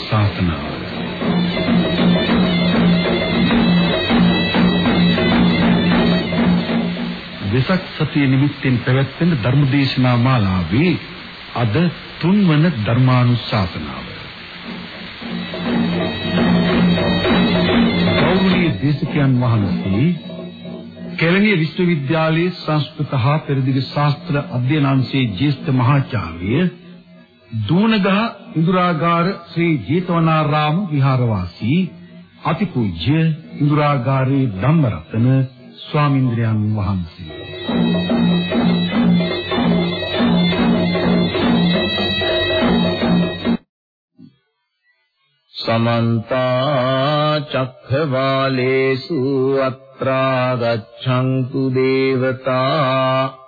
ධර්මානුශාසනාව වෙසක් සතිය නිමිත්තෙන් පැවැත්වෙන ධර්මදේශනා මාලාවේ අද තුන්වන ධර්මානුශාසනාව. ගෞරවනීය දේශකයන් වහන්සේ කෙළණිය විශ්වවිද්‍යාලයේ සංස්කෘත හා පෙරදිග ශාස්ත්‍ර අධ්‍යයන අංශයේ ජ්‍යෙෂ්ඨ මහාචාර්ය දූනගහ ඉඳුරාගාර ශ්‍රී ජේතවනාරාම විහාරවාසී අතිපූජ්‍ය ඉඳුරාගාරේ ධම්මරතන ස්වාමින්ද්‍රයන් වහන්සේ. සමන්ත චක්ඛවාලේසු අත්‍රා ගච්ඡන්තු දේවතා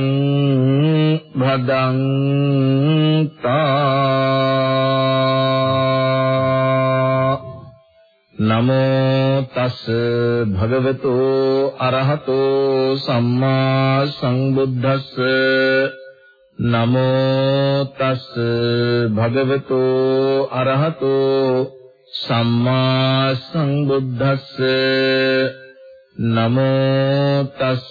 භදංතා නමෝ තස් භගවතෝ අරහතෝ සම්මා සංබුද්දස්ස නමෝ තස් භගවතෝ අරහතෝ සම්මා සංබුද්දස්ස නමෝ තස්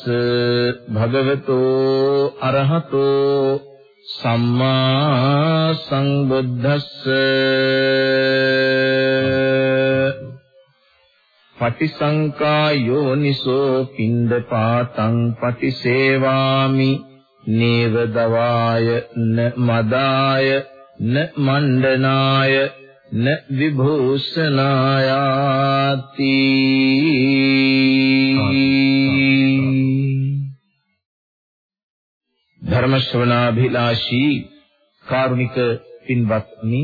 භගවතෝ අරහතෝ සම්මා සංබුද්දස්ස පටිසංකා යෝනිසෝ පින්දපාතං පටිසේවාමි නේව දවාය න මදාය න මණ්ඩනාය න විභූෂනායාති ධර්ම ශ්‍රවණාභිලාෂී කාරුණික පින්වත්නි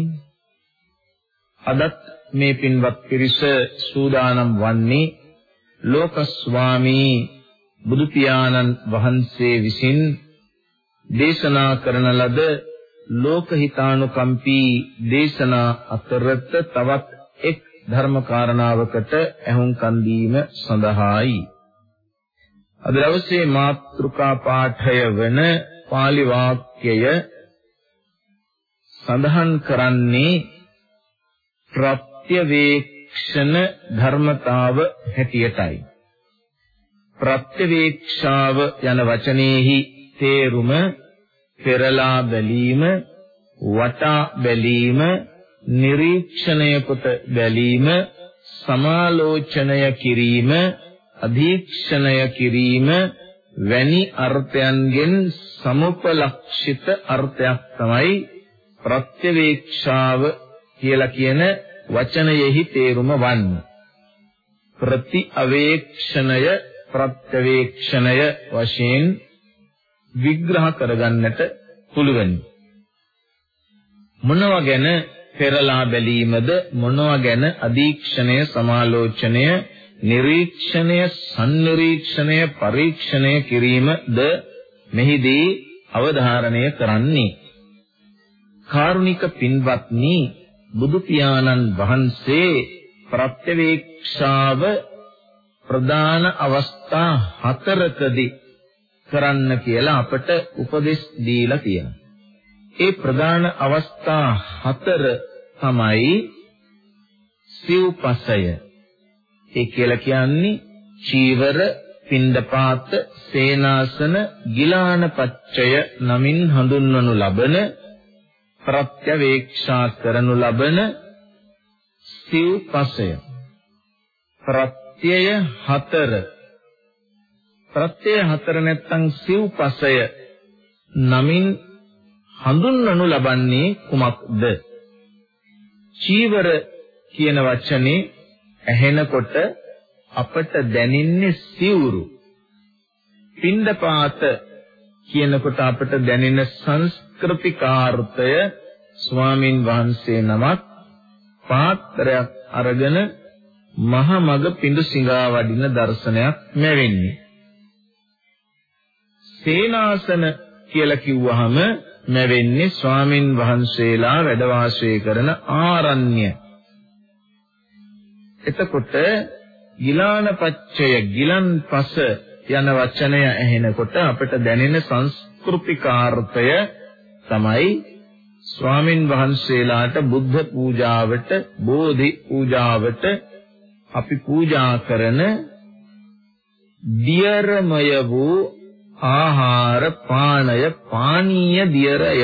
අදත් මේ පින්වත් පිරිස සූදානම් වන්නේ ලෝක ස්වාමී බුදු පියාණන් වහන්සේ විසින් දේශනා කරන ලද ලෝකහිතානුකම්පී දේශනා අතරත තවත් එක් ධර්ම කාරණාවකට ඇහුම්කන් දීම සඳහායි. අද දවසේ මාතෘකා පාඨය වන pāli වාක්‍යය සඳහන් කරන්නේ ප්‍රත්‍යවේක්ෂණ ධර්මතාව හැටියටයි. ප්‍රත්‍යවේක්ෂාව යන වචනේහි තේරුම පෙරලා බැලීම වටා බැලීම නිරීක්ෂණය කොට බැලීම සමාලෝචනය කිරීම අධීක්ෂණය කිරීම වැනි අර්ථයන්ගෙන් සමුපලක්ෂිත අර්ථයක් තමයි ප්‍රත්‍යවේක්ෂාව කියලා කියන වචනයෙහි තේරුම වන්නේ. ප්‍රති අවේක්ෂණය ප්‍රත්‍යවේක්ෂණය වශයෙන් විග්‍රහ කරගන්නට පුළුවන්. මොනවා ගැන පෙරලා බැලීමද? මොනවා ගැන අධීක්ෂණය සමාලෝචනය නිරීක්ෂණය සම්නිරීක්ෂණය පරීක්ෂණය කිරීමද මෙහිදී අවධාරණය කරන්නේ? කාරුණික පින්වත්නි බුදු පියාණන් වහන්සේ ප්‍රත්‍යවේක්ෂාව ප්‍රධාන අවස්ථා හතරකදී කරන්න කියලා අපට උපදෙස් දීලා තියෙනවා. ඒ ප්‍රධාන අවස්ථා හතර තමයි සිව්පසය. ඒ කියලා කියන්නේ චීවර, පින්ඩපාත, සේනාසන, ගිලානපච්චය නමින් හඳුන්වනු ලබන ප්‍රත්‍යවේක්ෂා කරනු ලබන සිව්පසය. ප්‍රත්‍යය හතර ප්‍රත්‍යය හතර නැත්තම් සිව්පසය නමින් හඳුන්වනු ලබන්නේ කුමක්ද? චීවර කියන වචනේ ඇහෙනකොට අපට දැනෙන්නේ සිවුරු. පින්ඩපාත කියනකොට අපට දැනෙන සංස්කෘතිකාර්ථය ස්වාමින් වහන්සේ නමක් පාත්‍රයක් අරගෙන මහ මග පිඬු සිඟා වඩින දර්ශනයක් ලැබෙන්නේ. සේනාසන කියලා කිව්වහම ලැබෙන්නේ ස්වාමින් වහන්සේලා වැඩ වාසය කරන ආරණ්‍ය. එතකොට ගිලානපච්චය ගිලන්පස යන වචනය ඇහෙනකොට අපිට දැනෙන සංස්කෘතිකාර්ථය තමයි ස්වාමින් වහන්සේලාට බුද්ධ පූජාවට බෝධි පූජාවට අපි පූජා කරන දියරමය වූ ආහාර පානය පානීය දියරය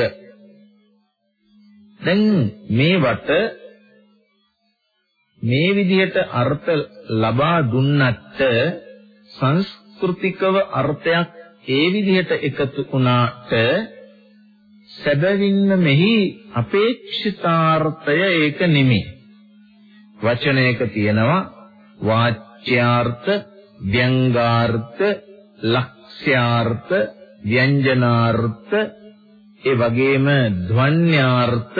දැන් මේවට මේ විදිහට අර්ථ ලබා දුන්නට සංස්කෘතිකව අර්ථයක් ඒ විදිහට එකතු වුණාට සැබවින්ම මෙහි අපේක්ෂිතාර්ථය ඒක නෙමෙයි. වචනයක තියෙනවා වාච්‍යාර්ථ, ව්‍යංගාර්ථ, ලක්ෂ්‍යාර්ථ, ව්‍යංජනාර්ථ, ඒ වගේම ධ්වන්‍යාර්ථ,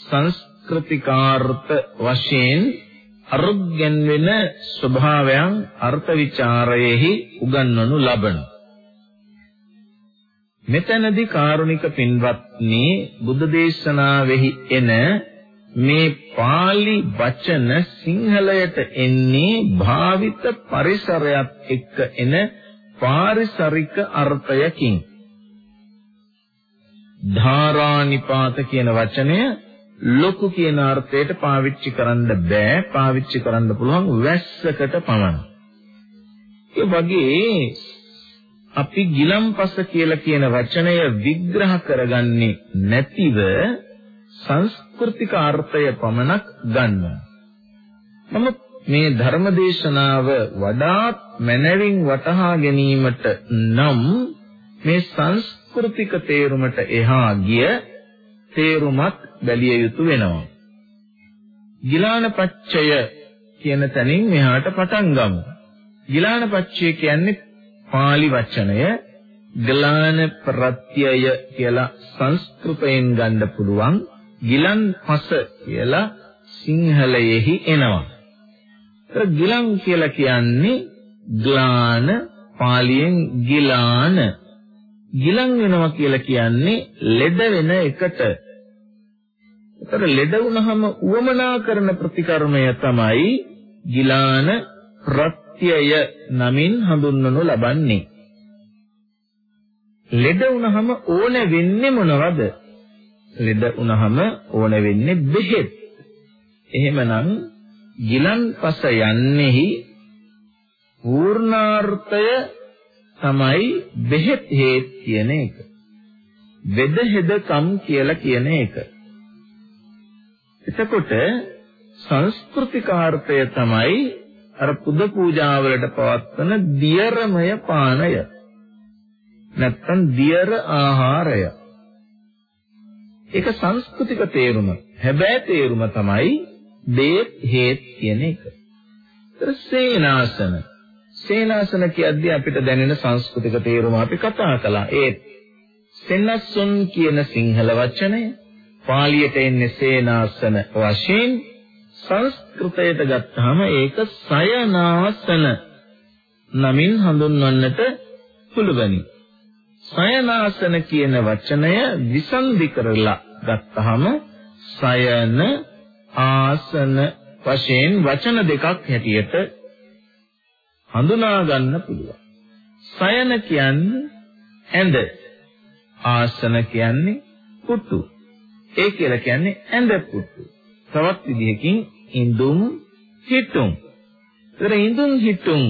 සංස්කෘතිකාර්ථ වශයෙන් අරුග්යන් වෙන ස්වභාවයන් අර්ථ ਵਿਚාරයේහි උගන්වනු ලබනවා. මෙතනදී කාරුණික පින්වත්නි බුද්ධ දේශනාවෙහි එන මේ pāli වචන සිංහලයට එන්නේ භාවිත පරිසරයත් එක්ක එන පාරිසරික අර්ථයකින්. ධාරානිපාත කියන වචනය ලොකු කියන අර්ථයට පාවිච්චි කරන්න බෑ. පාවිච්චි කරන්න පුළුවන් වැස්සකට පමණ. ඒ වගේ අපි ගිලම්පස කියලා කියන වචනය විග්‍රහ කරගන්නේ නැතිව සංස්කෘතික අර්ථය පමණක් ගන්නවා. නමුත් මේ ධර්මදේශනාව වඩාත් මනරින් වටහා ගැනීමට නම් මේ සංස්කෘතික තේරුමට එහා ගිය තේරුමත් බැලිය යුතු වෙනවා. ගිලානපච්චය කියන තැනින් මෙහාට පටන් ගමු. ගිලානපච්චය කියන්නේ pāli වචනය ගලාන ප්‍රත්‍යය කියලා සංස්කෘතයෙන් ගන්න පුළුවන් ගිලන් පස කියලා සිංහලයේහි එනවා. ඒතර ගිලන් කියලා කියන්නේ ග්ලාන පාලියෙන් ගිලාන ගිලන් වෙනවා කියලා කියන්නේ ලෙඩ වෙන එකට. ඒතර ලෙඩ වුණාම උවමනා කරන ප්‍රතිකර්මය තමයි ගිලාන ප්‍රත්‍යය නමින් හඳුන්වනු ලබන්නේ. ලෙඩ වුණාම ඕන වෙන්නේ මොනවද? ලෙඩ වුණාම ඕන වෙන්නේ බෙහෙත්. එහෙමනම් ගිලන්පස යන්නේහි පූර්ණාර්ථය තමයි බෙහෙත් හේත් කියන එක. වෙදහෙදකම් කියලා කියන එක. එතකොට සංස්කෘතිකාර්ථය තමයි අර පුද පූජාවලට පවත්වන දියරමය පානය. නැත්තම් දියර ආහාරය. ඒක සංස්කෘතික තේරුම. හැබැයි තේරුම තමයි දේත් හේත් කියන එක. සේනාසන. සේනාසන කියද්දී අපිට දැනෙන සංස්කෘතික තේරුම අපි කතා කළා. ඒ සෙන්නස්සුන් කියන සිංහල වචනය පාලියට එන්නේ සේනාසන වශයෙන් සංස්කෘතයට ගත්තාම ඒක සයනාසන නමින් හඳුන්වන්නට පුළුවනි. සයනාසන කියන වචනය විසන්ධි කරලා ගත්තාම සයන ආසන වශයෙන් වචන දෙකක් හැටියට හඳුනා ගන්න පුළුවන්. සයන කියන්නේ ඇඳ. ආසන කියන්නේ පුටු. ඒ කියලා කියන්නේ ඇඳ පුටු. තවත් විදිහකින් ඉඳුම් හිටුම්. ඒතර ඉඳුම් හිටුම්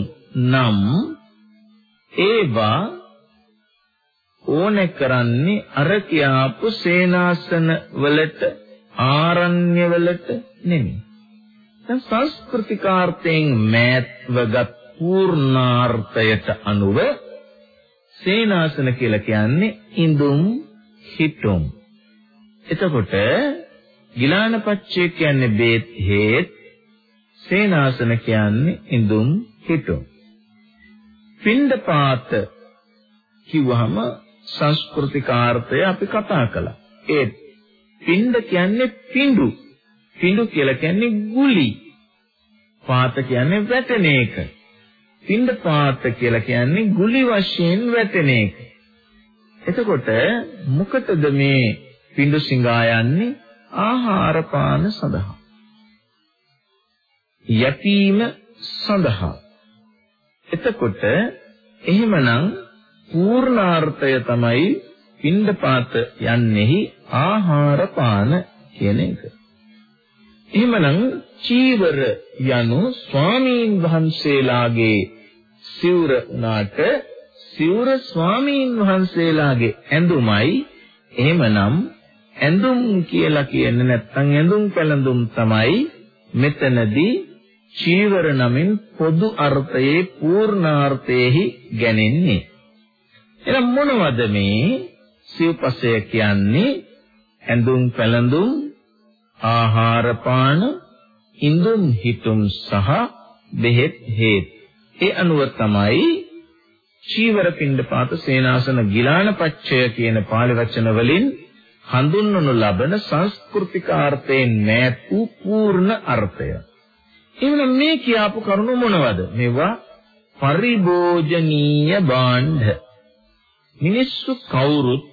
නම් ඒවා ඕනේ කරන්නේ අර කියාපු සේනාසන වලට ආරණ්‍ය වලට නෙමෙයි. දැන් සංස්කෘතිකාර්ථයෙන් මෑත්වගත් පූර්ණාර්ථයට අනුව සේනාසන කියලා කියන්නේ ඉඳුම් හිටුම්. එතකොට ගිලානපච්චය කියන්නේ බේත් හේත් සේනාසන කියන්නේ ඉඳුම් හිටුම්. පින්ඩපාත කිව්වහම සංස්කෘතිකාර්ථය අපි කතා කළා. ඒ පින්ඩ කියන්නේ පිඬු. පිඬු කියලා කියන්නේ ගුලි. පාත කියන්නේ වැටෙන එක. පින්ඩ පාත කියලා කියන්නේ ගුලි වශයෙන් වැටෙන එක. එතකොට මොකටද මේ පිඬු සිඟා යන්නේ? ආහාර පාන සඳහා. යැපීම සඳහා. එතකොට එහෙමනම් පූර්ණාර්ථය තමයි පින්ඩපාත යන්නේහි ආහාර පාන කියන එක. එහෙමනම් චීවර යනු ස්වාමීන් වහන්සේලාගේ සිවුර උනාට සිවුර ස්වාමීන් වහන්සේලාගේ ඇඳුමයි එහෙමනම් ඇඳුම් කියලා කියන්නේ නැත්නම් ඇඳුම් පැළඳුම් තමයි මෙතනදී චීවර නමින් පොදු අර්ථයේ පූර්ණාර්ථයේහි ගැනෙන්නේ. එහෙනම් මොනවද මේ සිව්පසය කියන්නේ? ඇඳුම් පැළඳුම්, ආහාර පාන, ඉඳුම් හිටුම් සහ බෙහෙත් හේත්. ඒ අනුව තමයි චීවර පිණ්ඩපාත සේනාසන ගිලානපච්චය කියන පාළි වචන වලින් හඳුන්වනු ලබන සංස්කෘතික අර්ථයෙන් මෑත් වූ පූර්ණ අර්ථය. එහෙනම් මේ කියාපු කරුණු මොනවද? මේවා පරිභෝජනීය භාණ්ඩ. මිනිස්සු කවුරුත්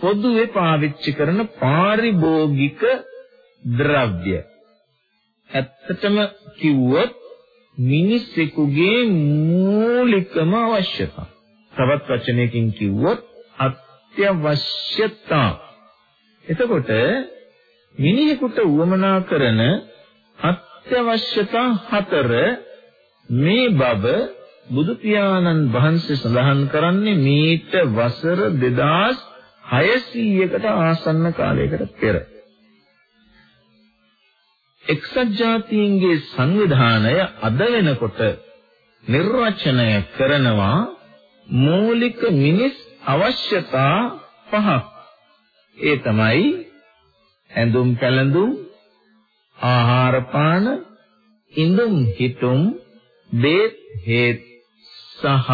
පොදුවේ පාවිච්චි කරන පාරිභෝගික ද්‍රව්‍ය. ඇත්තටම කිව්වොත් මිනිසෙකුගේ මූලිකම අවශ්‍යතා. තවත් වචනයකින් කිව්වොත් අත්‍යවශ්‍යතා. එතකොට මිනිහෙකුට උවමනා කරන අත්‍යවශ්‍යතා හතර මේ බව බුදු පියාණන් වහන්සේ සඳහන් කරන්නේ මීට වසර 2600කට ආසන්න කාලයකට පෙර. එක්සත් ජාතීන්ගේ සංවිධානය අද වෙනකොට නිර්වචනය කරනවා මූලික මිනිස් අවශ්‍යතා පහක්. ඒ තමයි ඇඳුම් පැළඳුම්, ආහාර පාන, ඉඳුම් හිටුම්, බේත් හේත් සහ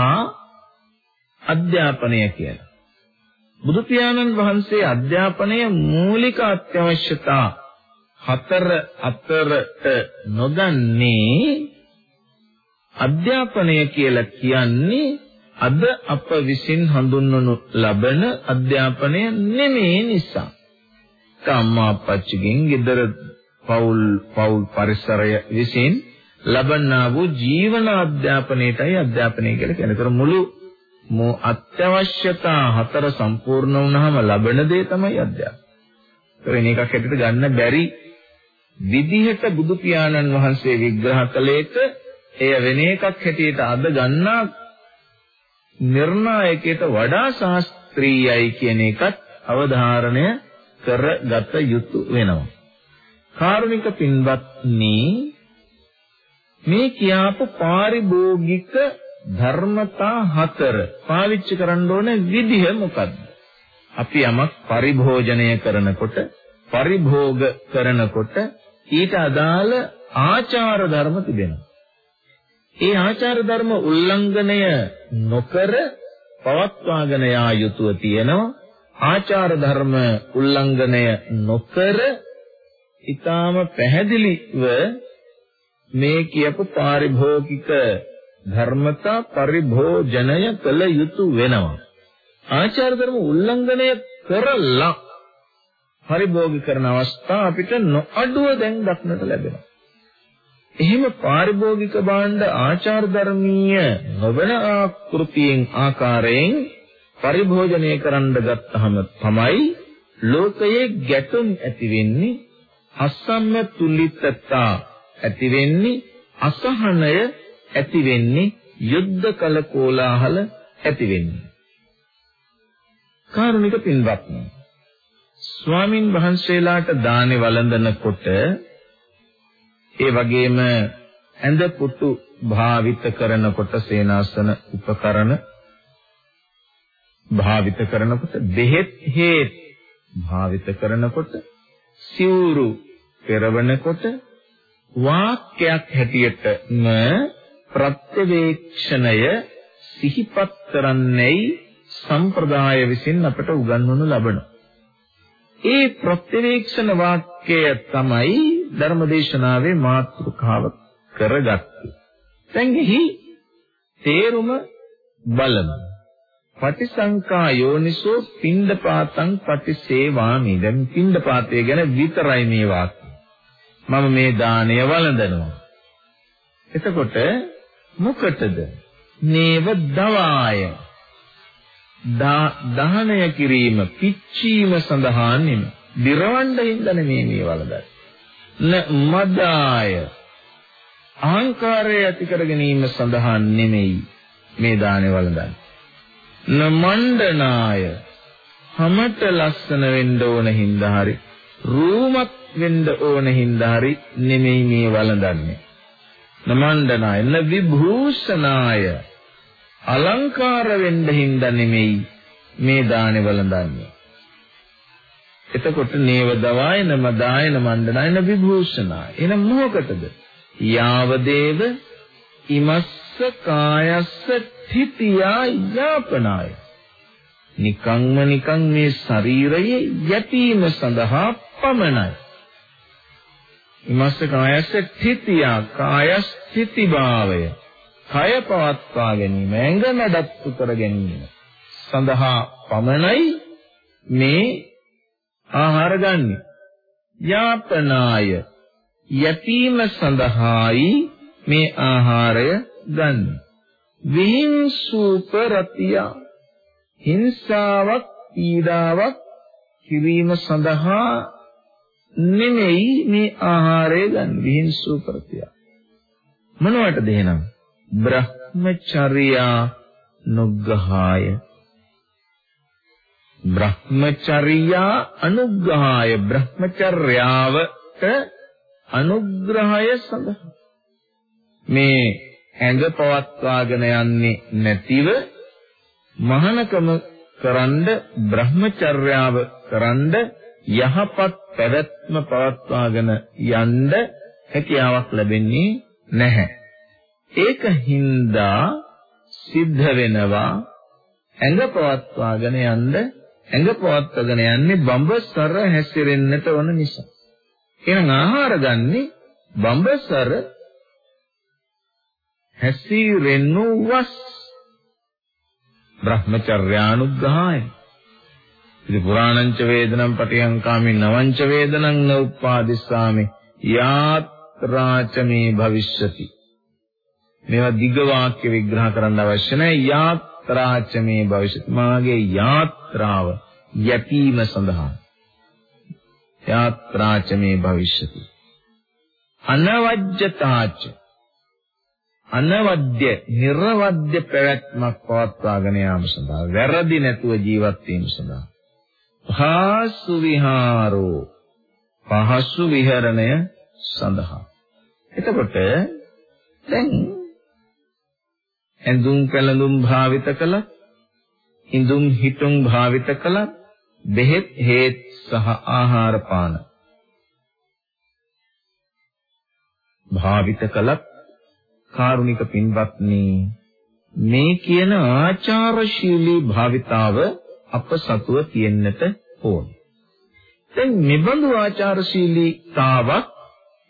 අධ්‍යාපනය කියලා. බුදු පියාණන් වහන්සේ අධ්‍යාපනය මූලික අත්‍යවශ්‍යතා හතර අතරට නොගන්නේ අධ්‍යාපනය කියලා කියන්නේ අද අප විසින් හඳුන්වනු ලබන අධ්‍යාපනය නෙමේ නිසා. අම්මා අප්පච්චිගෙන් ගෙදර පෞල් පෞල් පරිසරය විසින් ලබන්නා වූ ජීවන අධ්‍යාපනයටයි අධ්‍යාපනය කියලා කියන්නේ. ඒතර මුළු මෝ අත්‍යවශ්‍යතා හතර සම්පූර්ණ වුණාම ලබන දේ තමයි අධ්‍යාපනය. ඒතර වෙන එකක් හැටියට ගන්න බැරි විදිහට බුදු පියාණන් වහන්සේ විග්‍රහ කළේක එය වෙන එකක් හැටියට අද ගන්නා නිර්ණායකයට වඩා ශාස්ත්‍රීයයි කියන එකත් අවධාරණය කරගත යුතු වෙනවා. කාරුණික පින්වත්නි මේ කියාපු පාරිභෝගික ධර්මතා හතර පාවිච්චි කරන්න ඕන විදිහ මොකද්ද? අපි යමක් පරිභෝජනය කරනකොට පරිභෝග කරනකොට ඊට අදාළ ආචාර ධර්ම තිබෙනවා. ඒ ආචාර ධර්ම උල්ලංඝනය නොකර පවත්වාගෙන යා යුතුව තියෙනවා. ආචාර ධර්ම උල්ලංඝනය නොකර ඊටාම පැහැදිලිව මේ කියපු පාරිභෝගික ධර්මතා පරිභෝජනය කළ යුතු වෙනවා. ආචාර ධර්ම උල්ලංඝනය කරලා පරිභෝගික කරන අවස්ථා අපිට නොඅඩුව දැන් දක්නට ලැබෙනවා. එහෙම පාරිභෝගික භාණ්ඩ ආචාර ධර්මීය නොවන ආකෘතියෙන් ආකාරයෙන් පරිභෝජනය කරන්න ගත්තහම තමයි ලෝකයේ ගැටුම් ඇති වෙන්නේ අසම්ම තුලිතතා ඇති වෙන්නේ අසහනය ඇති වෙන්නේ යුද්ධ කල කෝලාහල ඇති වෙන්නේ කාරුණික පින්වත්නි ස්වාමින් වහන්සේලාට දානේ වළඳනකොට ඒ වගේම ඇඳ පුටු භාවිත කරනකොට සේනාසන උපකරණ භාවිත කරනකොට බෙහෙත් හේත් භාවිත කරනකොට සිවුරු පෙරවනකොට වාක්‍යයක් හැටියටම ප්‍රත්‍යවේක්ෂණය සිහිපත් කරන්නේයි සම්ප්‍රදාය විසින් අපට උගන්වනු ලබන. ඒ ප්‍රත්‍යවේක්ෂණ වාක්‍යය තමයි ධර්මදේශනාවේ මාතෘකාව කරගත්තේ. දැන් එහි තේරුම බලමු. පටිසංකා යෝනිසෝ පින්ඩපාතං පටිසේවාමි. දැන් පින්ඩපාතය ගැන විතරයි මේ වාක්‍යය. මම මේ දාණය වළඳනවා. එතකොට මොකටද? නේව දවාය. දහනය කිරීම, පිච්චීම සඳහා නෙමෙයි. දිරවන්න හින්දා නෙමෙයි මේ වළඳන්නේ. න මදාය අහංකාරය ඇති කර ගැනීම සඳහා නෙමෙයි මේ දානේ වළඳන්නේ. නමණ්ඩනාය හැමත ලස්සන වෙන්න ඕන හින්දා හරි රූමත් වෙන්න ඕන හින්දා හරි නෙමෙයි මේ වළඳන්නේ. නමණ්ඩනාය න විභූෂනාය අලංකාර වෙන්න හින්දා නෙමෙයි මේ දානේ වළඳන්නේ. එතකොට නේව දවායන මදායන මණ්ඩනායන විභූෂනාය. එහෙනම් මොකටද? යාවදේව ඉමස්ස කායස්ස තිතියා යාපනාය නිකම්ම නිකං මේ ශරීරයේ යැපීම සඳහා පමණයි ඉමස්ස කායස්ස තිතියා කායස් තිතිභාවය කය පවත්වා ගැනීම ඇඟ නඩත්තු කර ගැනීම සඳහා පමණයි මේ ආහාර ගන්න යාපනාය යැපීම සඳහායි මේ ආහාරය ගන්න. විහිංසූපරතිය හිංසාවක් පීඩාවක් කිරීම සඳහා නෙමෙයි මේ ආහාරය ගන්න විහිංසූපරතිය. මොනවටද එහෙනම්? බ්‍රහ්මචර්යා නුග්ගහාය බ්‍රහ්මචර්යා අනුග්‍රහාය බ්‍රහ්මචර්යාවට අනුග්‍රහය සඳහා මේ ඇඟ පවත්වාගෙන යන්නේ නැතිව මහානකම කරන්ඩ බ්‍රහ්මචර්යාව කරන්ඩ යහපත් පැවැත්ම පවත්වාගෙන යන්න හැකියාවක් ලැබෙන්නේ නැහැ. ඒක හින්දා සිද්ධ වෙනවා ඇඟ පවත්වාගෙන යන්න ඇඟ පවත්වාගෙන යන්නේ බඹසර හැසිරෙන්නට ඕන නිසා. එහෙනම් ආහාර ගන්නේ බඹසර හැසිරෙන්නු වස් බ්‍රහ්මචර්යානුග්‍රහය ඉති පුරාණංච වේදනම් පටිහංකාමි නවංච වේදනං න උපාදිස්සාමි යාත්‍රාච මේ භවිෂ්‍යති. මේවා දිග වාක්‍ය විග්‍රහ කරන්න අවශ්‍ය නැහැ. යාත්‍රාච මේ භවිෂ්‍යති. මාගේ යාත්‍රාව යැපීම සඳහා. යාත්‍රාච මේ භවිෂ්‍යති. අනවජ්‍යතාච අනවද්‍ය නිර්වද්‍ය පැවැත්මක් පවත්වාගෙන යාම සඳහා වැරදි නැතුව ජීවත් වීම සඳහා. පහසු විහාරෝ. පහසු විහරණය සඳහා. එතකොට දැන් ඇඳුම් කලඳුම් භාවිත කළා. ඉඳුම් හිටුම් භාවිත කළා. බෙහෙත් හේත් සහ ආහාර පාන භාවිත කළත් කාරුණික පින්වත්නි මේ කියන ආචාරශීලී භාවිතාව අප සතුව තියෙන්නට ඕන. දැන් මෙබඳු ආචාරශීලීතාවක්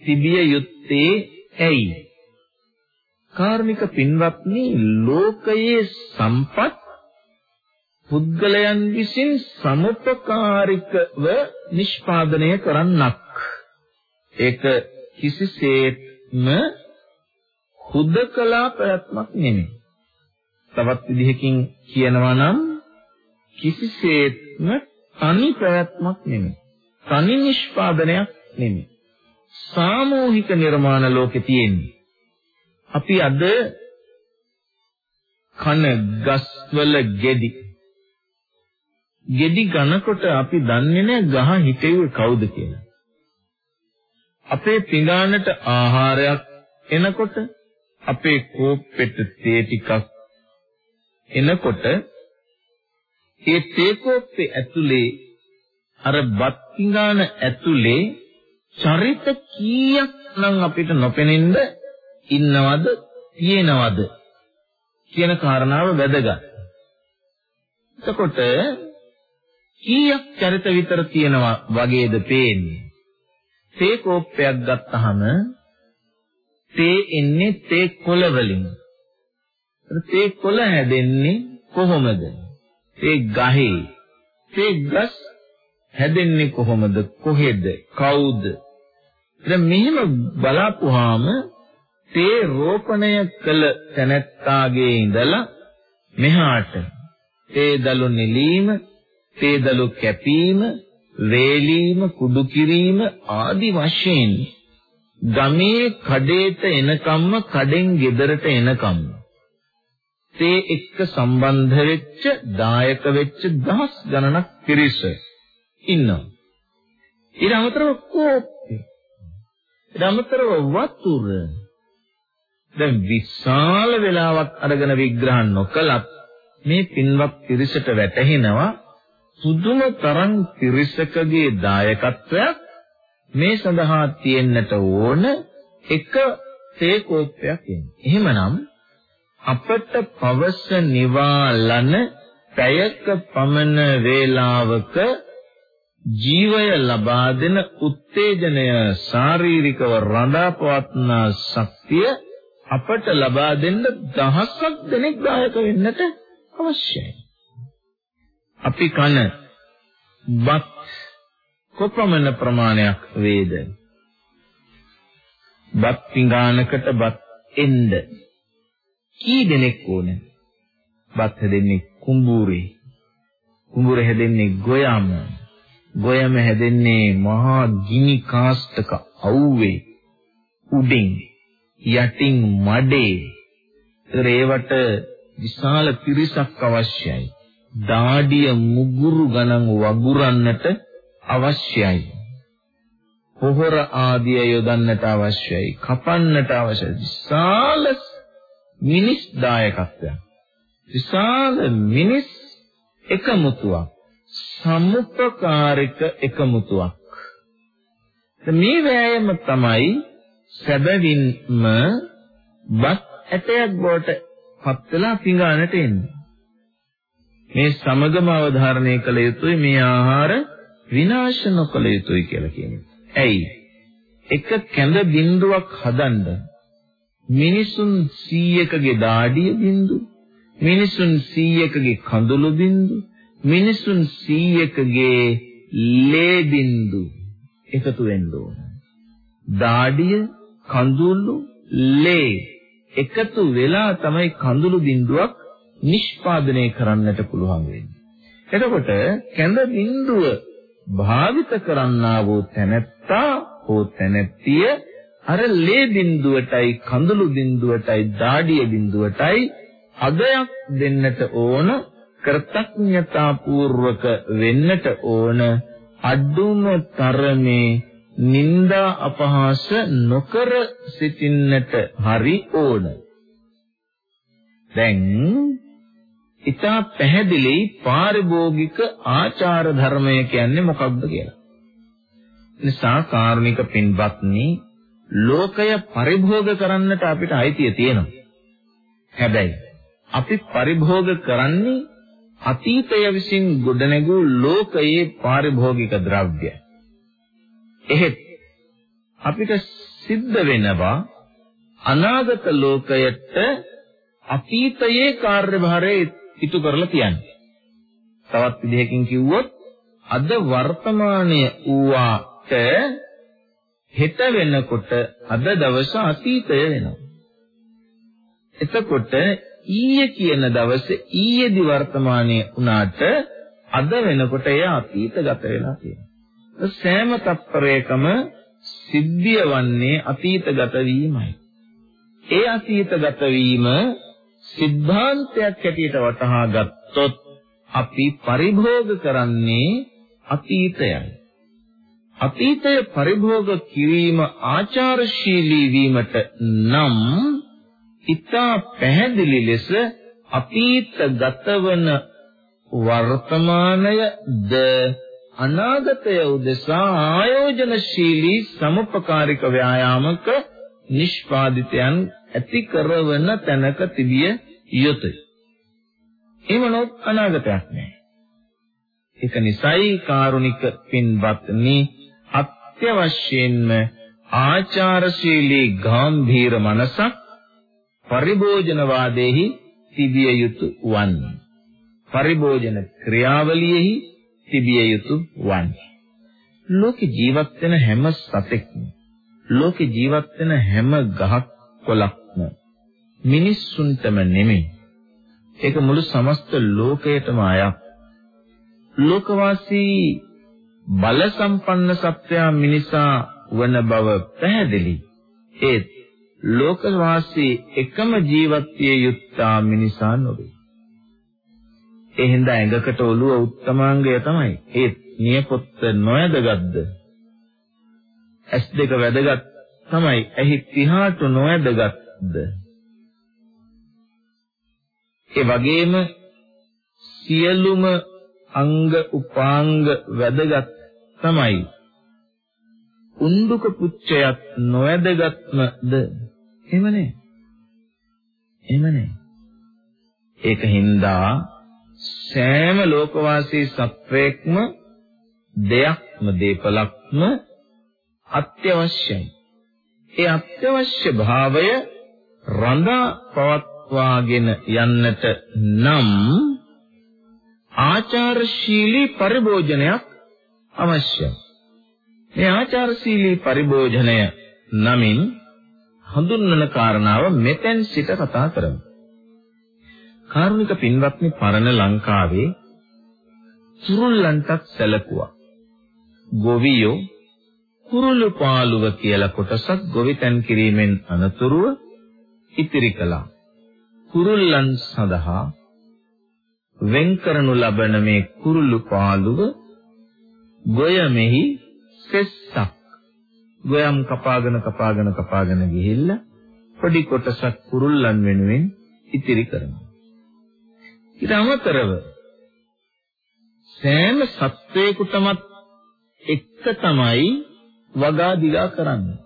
තිබිය යුත්තේ ඇයි? කාර්මික පින්වත්නි ලෝකයේ සම්පත් පුද්ගලයන් විසින් සමුපකාරිකව නිෂ්පාදනය කරන්නක්. ඒක කිසිසේත්ම හුදකලා ප්‍රයත්නක් නෙමෙයි. තවත් විදිහකින් කියනවා නම් කිසිසේත්ම තනි ප්‍රයත්නක් නෙමෙයි. තනි නිෂ්පාදනයක් නෙමෙයි. සාමූහික නිර්මාණ ලෝකේ තියෙන්නේ. අපි අද කන ගස්වල ගෙඩි ගෙඩි ගනකොට අපි දන්නේ නැහැ ගහ හිටෙව්වේ කවුද කියලා. අපේ පිඟානට ආහාරයක් එනකොට අපේ කෝප්පෙට තේ ටිකක් එනකොට ඒ තේ කෝප්පේ ඇතුලේ අර බත් පිඟාන ඇතුලේ චරිත කීයක් නම් අපිට නොපෙනෙන්න ඉන්නවද තියෙනවද කියන කාරණාව වැදගත්. එතකොට කීයක් චරිත විතර තියෙනවා වගේද පේන්නේ? තේ කෝප්පයක් ගත්තහම තේ එන්නේ තේ කොළ වලින්. තේ කොළ හැදෙන්නේ කොහොමද? තේ ගහේ. තේ ගස් හැදෙන්නේ කොහොමද? කොහෙද? කවුද? දැන් මෙහෙම බලාපුවාම තේ රෝපණය කළ තැනැත්තාගේ ඉඳලා මෙහාට තේ දලු නිලීම, තේ දලු කැපීම, වේලීම, කුඩු කිරීම ආදි වශයෙන් ගමේ කඩේට එනකම්ම කඩෙන් ගෙදරට එනකම්ම තේ එක්ක සම්බන්ධ වෙච්ච දායක වෙච්ච දහස් ගණනක් පිරිස ඉන්නවා. ඊට අමතරව කෝප්පේ. ඊට අමතරව වතුර. දැන් විශාල වෙලාවක් අරගෙන විග්‍රහ නොකලත් මේ පින්වත් පිරිසට වැටහෙනවා සුදුම තරම් පිරිසකගේ දායකත්වයක් මේ සඳහා තියෙන්නට ඕන එක තේ කෝප්පයක් එන්නේ. එහෙමනම් අපට පවස නිවාලන පැයක පමණ වේලාවක ජීවය ලබා දෙන උත්තේජනය ශාරීරිකව රඳා පවත්නා ශක්තිය අපට ලබා දෙන්න දහසක් දෙනෙක් දායක වෙන්නට අවශ්‍යයි. අපි කන බත් කොපමණ ප්‍රමාණයක් වේද? බත් පිඟානකට බත් එන්න කී දෙනෙක් ඕනේ? බත් හැදෙන්නේ කුඹුරේ. කුඹුර හැදෙන්නේ ගොයම. ගොයම හැදෙන්නේ මහා ගිනි කාස්ටක අවුවේ උඩින් යටින් මඩේ ඒවට විශාල පිරිසක් අවශ්‍යයි. දාඩිය මුගුරු ගණන් වගුරන්නට අවශ්‍යයි. පොහොර ආදිය යොදන්නට අවශ්‍යයි. කපන්නට අවශ්‍යයි. විශාල මිනිස් දායකත්වයක්. විශාල මිනිස් එකමුතුවක්. සමුපකාරික එකමුතුවක්. මේ වෑයම තමයි සැබවින්ම බත් ඇටයක් බවට පත් වෙලා පිඟානට එන්නේ. මේ සමගම අවධාරණය කළ යුතුයි මේ ආහාර විනාශ නොකළ යුතුයි කියලා කියන්නේ. ඇයි? එක කැඳ බිඳුවක් හදන්න මිනිසුන් 100කගේ දාඩිය බිඳු මිනිසුන් 100කගේ කඳුළු බිඳු මිනිසුන් 100කගේ ලේ බිඳු එකතු වෙන්න ඕන. දාඩිය කඳුළු ලේ එකතු වෙලා තමයි කඳුළු බිඳුවක් නිෂ්පාදනය කරන්නට පුළුවන් වෙන්නේ. එතකොට කැඳ බිඳුව භාවිත කරන්නා වූ තැනැත්තා හෝ තැනැත්තිය අර ලේ බිඳුවටයි කඳුළු බිඳුවටයි දාඩිය බිඳුවටයි අගයක් දෙන්නට ඕන කෘතඥතා පූර්වක වෙන්නට ඕන අඩුම තරමේ නිന്ദා අපහාස නොකර සිටින්නට හරි ඕන. දැන් ඉතා පැහැදිලි පාරිභෝගික ආචාර ධර්මය කියන්නේ මොකක්ද කියලා. නිසා කාරුණික පින්වත්නි ලෝකය පරිභෝග කරන්නට අපිට අයිතිය තියෙනවා. හැබැයි අපි පරිභෝග කරන්නේ අතීතය විසින් ගොඩනැගූ ලෝකයේ පාරිභෝගික ද්‍රව්‍ය. එහෙත් අපිට සිද්ධ වෙනවා අනාගත ලෝකයට අතීතයේ කාර්යභාරය ඉටු කරලා තියන්නේ. තවත් විදිහකින් කිව්වොත් අද වර්තමානයේ ඌවාට හෙට වෙනකොට අද දවස අතීතය වෙනවා. එතකොට ඊයේ කියන දවසේ ඊයේදි වර්තමානයේ උනාට අද වෙනකොට එය අතීතගත වෙලා තියෙනවා. සෑම තත්පරයකම සිද්ධිය වන්නේ අතීතගත වීමයි. ඒ අතීතගත වීම සිද්ධාන්තයක් හැටියට වටහා ගත්තොත් අපි පරිභෝග කරන්නේ අතීතයයි. අතීතය පරිභෝග කිරීම ආචාරශීලී වීමට නම් ඉතා පැහැදිලි ලෙස අතීත ගතවන වර්තමානය ද අනාගතය උදෙසා ආයෝජනශීලී සමුපකාරික ව්‍යායාමක නිෂ්පාදිතයන් ඇති කරවන තැනක තිබිය යුතුය. එවනොත් අනාගතයක් නැහැ. ඒක නිසයි කාරුණික පින්වත්නි අත්‍යවශ්යෙන්ම ආචාරශීලී ගාම්භීර මනසක් පරිභෝජනවාදෙහි තිබිය යුතු වන්නේ. පරිභෝජන ක්‍රියාවලියෙහි තිබිය යුතු වන්නේ. ලෝක ජීවත් වෙන හැම සතෙක්ම ලෝක ජීවත් වෙන හැම ගහක් කොළක්ම මිනිස්සුන්ටම නෙමෙයි. ඒක මුළු සමස්ත ලෝකයටම අයත්. ලෝකවාසී බල සම්පන්න සත්වයා මිනිසා වන බව පැහැදිලි. ඒත් ලෝකවාසී එකම ජීවත් විය යුත්තා මිනිසා නොවේ. ඒ හින්දා ඇඟකට ඔළුව උත්තමාංගය තමයි. ඒත් නියපොත්ත නොයදගත්ද? ඇස් දෙක වැදගත් තමයි. එහි තිහාට නොයදගත්ද? ඒ වගේම සියලුම අංග උපාංග වැදගත් තමයි. උන්දුක පුච්චයත් නොවැදගත්මද එහෙමනේ එහෙමනේ ඒක හින්දා සෑම ලෝකවාසී සත්වයක්ම දෙයක්ම දීපලක්ම අත්‍යවශ්‍යයි. ඒ අත්‍යවශ්‍ය භාවය රඳා පවත්වාගෙන යන්නට නම් ආචාරශීලී පරිභෝජනයක් අවශ්‍යයි මේ ආචාරශීලී පරිභෝජනය නමින් හඳුන්වන කාරණාව මෙතෙන් සිට කතා කරමු. කාරුණික පින්වත්නි පරණ ලංකාවේ කුරුල්ලන්ටත් සැලකුවා. ගොවියෝ කුරුළු පාලුව කියලා කොටසක් ගොවිතැන් කිරීමෙන් අනතුරුව ඉතිරි කළා. කුරුල්ලන් සඳහා වෙන් කරනු ලබන මේ කුරුළු පාලුව ගොයමෙහි සෙස්සක් ගොයම් කපාගෙන කපාගෙන කපාගෙන ගිහිල්ලා පොඩි කොටසක් කුරුල්ලන් වෙනුවෙන් ඉතිරි කරනවා. ඊට අමතරව සෑම සත්වයකටමත් එක තමයි වගා දිගා කරන්නේ.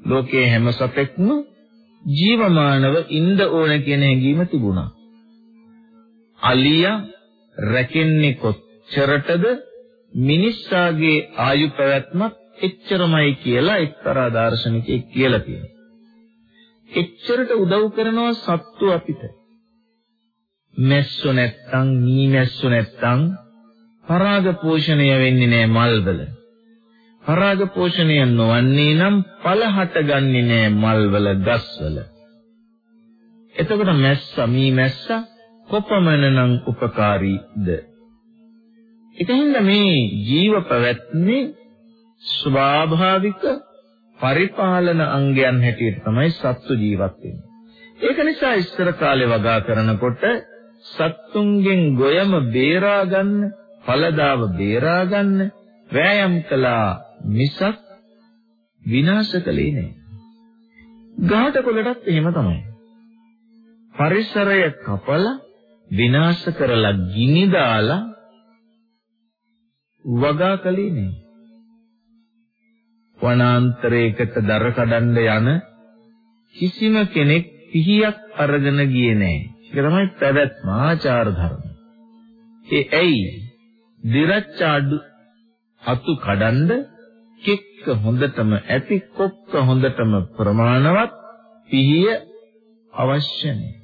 ලෝකයේ හැම සතෙක්ම ජීවමානව ඉන්න ඕන කියන හැඟීම තිබුණා. අලියා රැකෙන්නේ කොච්චරටද මිනිස්සාගේ ආයු පැවැත්මක් එච්චරමයි කියලා එක්තරා දාර්ශනිකයෙක් කියලා තියෙනවා. එච්චරට උදව් කරනවා සත්තු අපිට. මැස්සු නැත්තම්, නී මැස්සු නැත්තම් පරාග පෝෂණය වෙන්නේ නැහැ මල්වල. පරාග පෝෂණය නොවන්නේ නම් පළ හටගන්නේ නැහැ මල්වල, ගස්වල. එතකොට මැස්ස, මී මැස්ස කොපමණනම් උපකාරීද? ඒකින්ද මේ ජීව පැවැත්මේ ස්වාභාවික පරිපාලන අංගයන් හැටියට තමයි සත්තු ජීවත් වෙන්නේ. ඒක නිසා ඉස්සර කාලේ වගා කරනකොට සත්තුන්ගෙන් ගොයම බේරා ගන්න, ඵලදාව බේරා ගන්න වෑයම් කළා මිසක් විනාශ කළේ නෑ. ගාට කොළටත් එහෙම තමයි. පරිසරය කපලා විනාශ කරලා ගිනි දාලා වගා කළේ නෑ. වනාන්තරයකට දර කඩන්න යන කිසිම කෙනෙක් පිහියක් අරගෙන ගියේ නෑ. ඒක තමයි පැවැත්ම ආචාර ධර්ම. ඒ ඇයි? දිරච්චාඩු අතු කඩන්ඩ කෙක්ක හොඳටම ඇති කොක්ක හොඳටම ප්‍රමාණවත් පිහිය අවශ්‍ය නැහැ.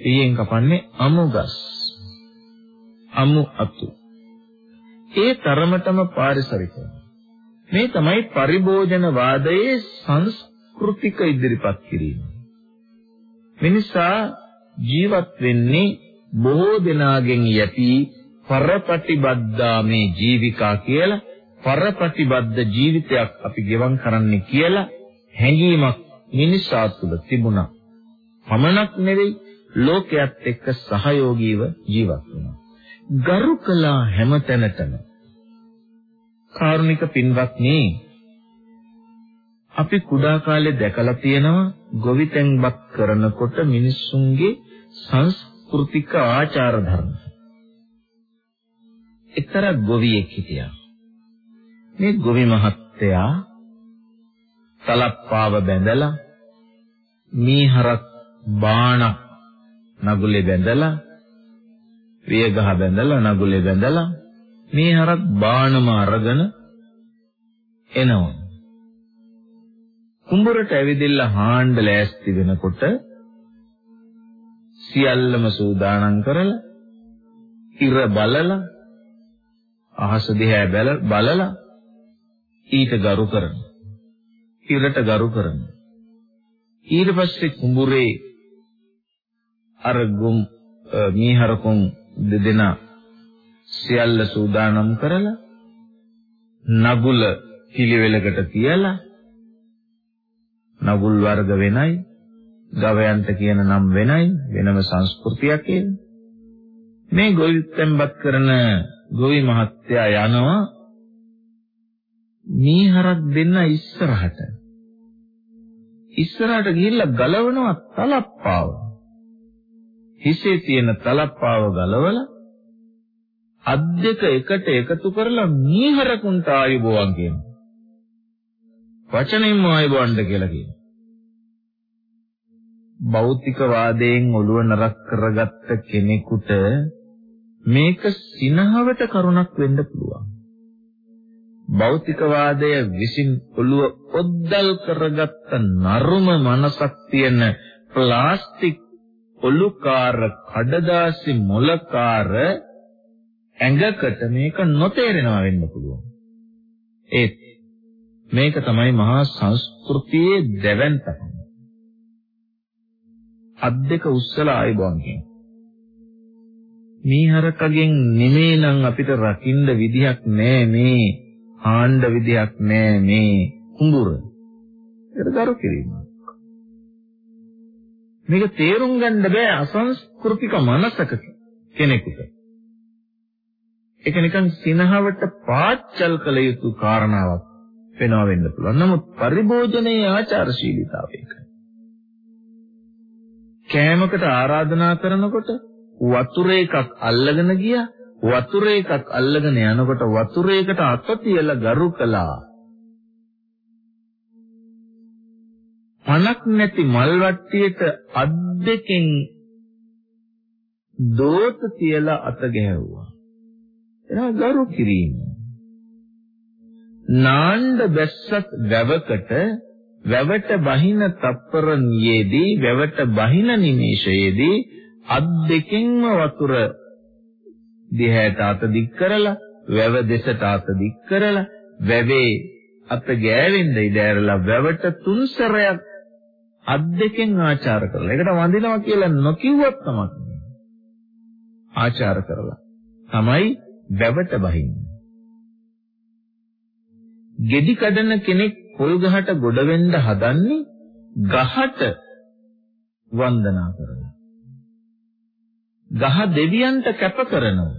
පිහියෙන් කපන්නේ අමුගස්. අමු අතු. ඒ තරමටම පාරිසරිකයි. මේ තමයි පරිභෝජන වාදයේ සංස්කෘතික ඉදිරිපත් කිරීම. මිනිසා ජීවත් වෙන්නේ බොහෝ දෙනාගෙන් යටි පරපටිබද්ධා මේ ජීවිකා කියලා පරපටිබද්ධ ජීවිතයක් අපි ගෙවම් කරන්නේ කියලා හැඟීමක් මිනිසා තුළ තිබුණා. පමණක් නෙවෙයි ලෝකයක් එක්ක සහයෝගීව ජීවත් වුණා. ගරු කළා හැමතැනටම කාරුණික පින්වත්නි අපි කුඩා කාලේ දැකලා තියෙනවා ගොවිතැන්පත් කරනකොට මිනිස්සුන්ගේ සංස්කෘතික ආචාර ධර්ම. එක්තරා ගොවියෙක් හිටියා. මේ ගොවි මහත්තයා තලප්පාව බැඳලා මීහරක් බාණක් නගුලේ බැඳලා වියගහ බැඳලා නගුලේ බැඳලා මේ හරක් බානම අරගෙන එනවා. කුඹරට ඇවිදilla හාණ්ඩ ලෑස්ති වෙනකොට සියල්ලම සූදානම් කරලා ඉර බලලා අහස දිහා බලලා ඊට ගරු කරන ඉරට ගරු කරන ඊට පස්සේ කුඹුරේ අර ගුම් මීහරකුන් දෙදෙනා සියල්ල සූදානම් කරලා නගුල පිළිවෙලකට තියලා නගුල් වර්ග වෙනයි ගවයන්ට කියන නම් වෙනයි වෙනම සංස්කෘතියක් කියන්නේ මේ ගොවිතැන්පත් කරන ගොවි මහත්තයා යනවා මීහරක් දෙන්න ඉස්සරහට. ඉස්සරහට ගිහිල්ලා ගලවනවා තලප්පාව. හිසේ තියෙන තලප්පාව ගලවලා අත් දෙක එකට එකතු කරලා මීහරකුන්ට ආයුබෝවන් කියනවා. වචනෙන්ම ආයුබෝවන්ට කියලා කියනවා. භෞතිකවාදයෙන් ඔළුව නරක් කරගත්ත කෙනෙකුට මේක සිනහවට කරුණක් වෙන්න පුළුවන්. භෞතිකවාදය විසින් ඔළුව ඔද්දල් කරගත්ත නරුම මනසක් තියෙන ප්ලාස්ටික් ඔලුකාර කඩදාසි මොලකාර ඇඟකට මේක නොතේරෙනවා වෙන්න පුළුවන්. ඒත් මේක තමයි මහා සංස්කෘතියේ දැවැන්තකම. අත් දෙක උස්සලා ආයිබෝන් කියන. මීහරකගෙන් නෙමේ නම් අපිට රකින්න විදියක් නෑ මේ ආණ්ඩ විදියක් නෑ මේ කුඹුර. ඒකට ගරු කිරීම. මේක තේරුම් ගන්න බෑ අසංස්කෘතික මනසක කෙනෙකුට. ඒක නිකන් සිනහවට පාච්චල් කළ යුතු කාරණාවක් වෙනවා වෙන්න පුළුවන්. නමුත් පරිභෝජනයේ ආචාරශීලීතාවයක. කෑමකට ආරාධනා කරනකොට වතුර එකක් අල්ලගෙන ගියා. වතුර එකක් අල්ලගෙන යනකොට වතුර එකට අත තියලා ගරු කළා. පණක් නැති මල් වට්ටියට අත් දෙකෙන් දෝත තියලා අත ගැහුවා. එනවා ගරු කිරීම. නාණ්ඩ බැස්සක් වැවකට වැවට බහින තප්පරණියේදී වැවට බහින නිමේෂයේදී අත් දෙකෙන්ම වතුර දිහාට අත දික් කරලා වැව දෙසට අත දික් කරලා වැවේ අත ගෑවෙන්න ඉඩ ඇරලා වැවට තුන් සැරයක් අත් දෙකෙන් ආචාර කරලා. ඒකට වඳිනවා කියලා නොකියුවත් තමයි. ආචාර කරලා. තමයි වැවට බහින්නේ. ගෙඩි කඩන කෙනෙක් පොල් ගහට ගොඩ වෙන්න හදන්නේ ගහට වන්දනා කරලා. ගහ දෙවියන්ට කැප කරනවා.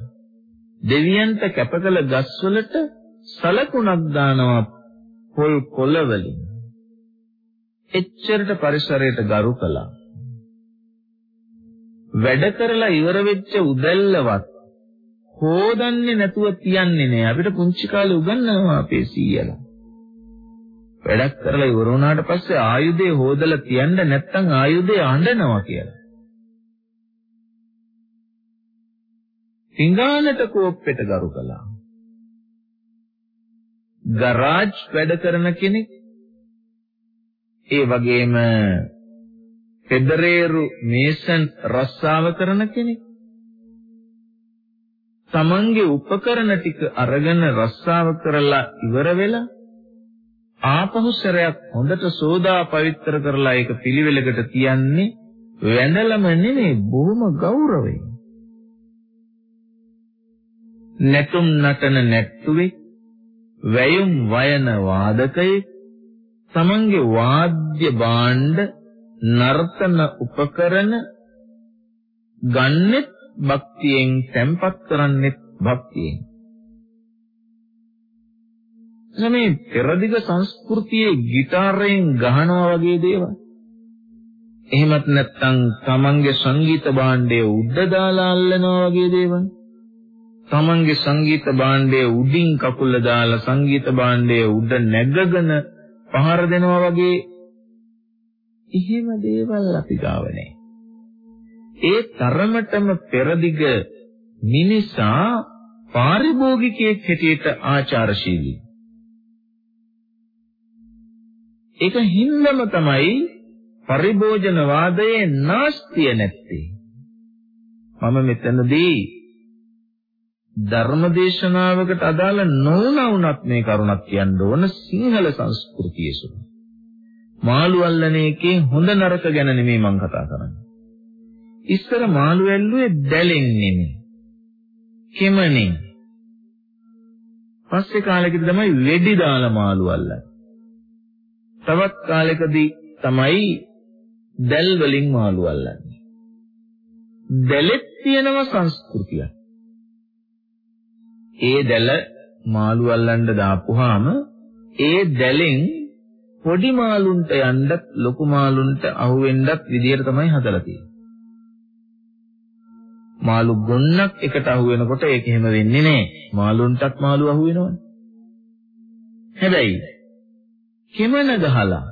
දෙවියන්ට කැප කළ ගස්වලට සලකුණක් දානවා පොල් කොළ වලින්. එච්චරට පරිසරයට ගරු කළා. වැඩ කරලා ඉවර වෙච්ච උදැල්ලවත් හොදන්නේ නැතුව තියන්නේ නෑ. අපිට පුංචි කාලේ උගන්වනවා අපේ සීයලා. වැඩක් කරලා ඉවර වුණාට පස්සේ ආයුධය හොදලා තියන්න නැත්නම් ආයුධය අඬනවා කියලා. පිඟානට කෝප්පෙට ගරු කළා. ගරාජ් වැඩ කරන කෙනෙක් ඒ වගේම පෙදරේරු මේසන් රස්සාව කරන කෙනෙක්. තමන්ගේ උපකරණ ටික අරගෙන රස්සාව කරලා ඉවර වෙලා ආපහු සැරයක් හොඳට සෝදා පවිත්‍ර කරලා ඒක පිළිවෙලකට තියන්නේ වැඳලම නෙමෙයි බොහොම ගෞරවයෙන්. නැතුම් නටන නැට්ටුවේ වැයුම් වයන වාදකයෙක් තමන්ගේ වාද්‍ය භාණ්ඩ නර්තන උපකරණ ගන්නෙත් භක්තියෙන් තැම්පත් කරන්නෙත් භක්තියෙන්. මේ පෙරදිග සංස්කෘතියේ গিitarයෙන් ගහනවා වගේ දේවල්. එහෙමත් නැත්නම් තමන්ගේ සංගීත භාණ්ඩය උඩ දාලා අල්ලනවා වගේ දේවල්. තමන්ගේ සංගීත භාණ්ඩය උඩින් කකුල දාලා සංගීත භාණ්ඩය උඩ නැගගෙන පහර දෙනවා වගේ එහෙම දේවල් අපි ගාව නැහැ. ඒ තරමටම පෙරදිග මිනිසා පාරිභෝගිකයෙක් හැටියට ආචාරශීලී. ඒක හින්දම තමයි පරිභෝජනවාදයේ නාස්තිය නැත්තේ. මම මෙතනදී ධර්මදේශනාවකට අදාළ නොවුණා වුණත් මේ කරුණක් කියන්න ඕන සිංහල සංස්කෘතියේ සුළු. මාළු අල්ලන එකේ හොඳ නරක ගැන නෙමෙයි මම කතා කරන්නේ. ඉස්සර මාළු ඇල්ලුවේ දැලෙන් නෙමෙයි. කෙමනේ. පස්සේ කාලෙකදී තමයි වෙඩි දාලා මාළු අල්ලන්නේ. තවත් කාලෙකදී තමයි දැල් වලින් මාළු අල්ලන්නේ. දැලෙත් තියෙනව සංස්කෘතියක්. ඒ දැල මාළු අල්ලන්න දාපුවාම ඒ දැලෙන් පොඩි මාළුන්ට යන්නත් ලොකු මාළුන්ට අහුවෙන්නත් විදියට තමයි හදලා තියෙන්නේ. මාළු ගොන්නක් එකට අහු වෙනකොට ඒක එහෙම වෙන්නේ නැහැ. මාළුන්ටත් මාළු අහු වෙනවනේ. හැබැයි කෙමන ගහලා